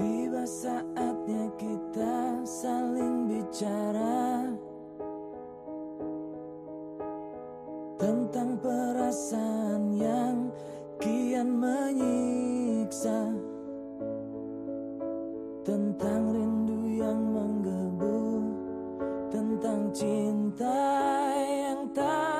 Tiba saatnya kita saling bicara Tentang perasaan yang kian menyiksa Tentang rindu yang menggebu Tentang cinta yang tak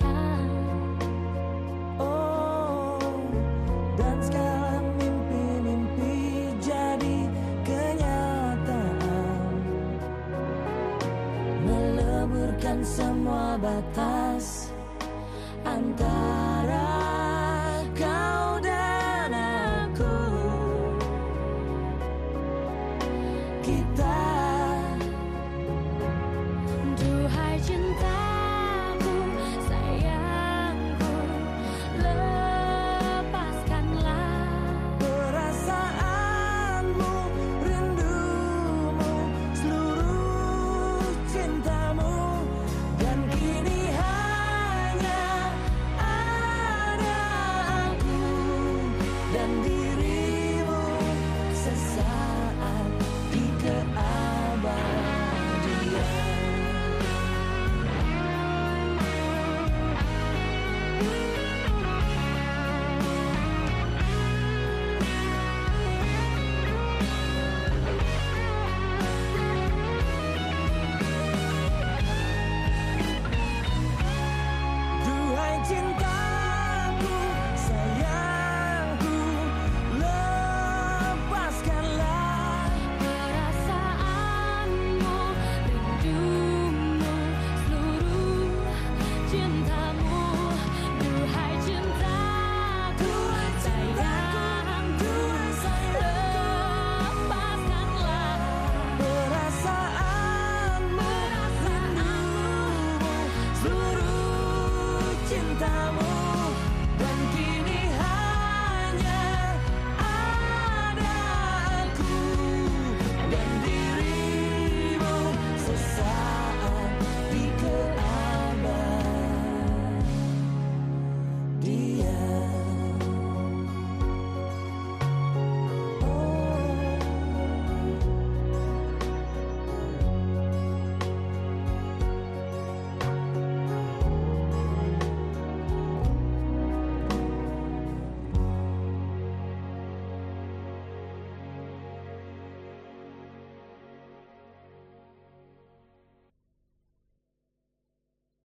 batas antara kau dan aku. Kita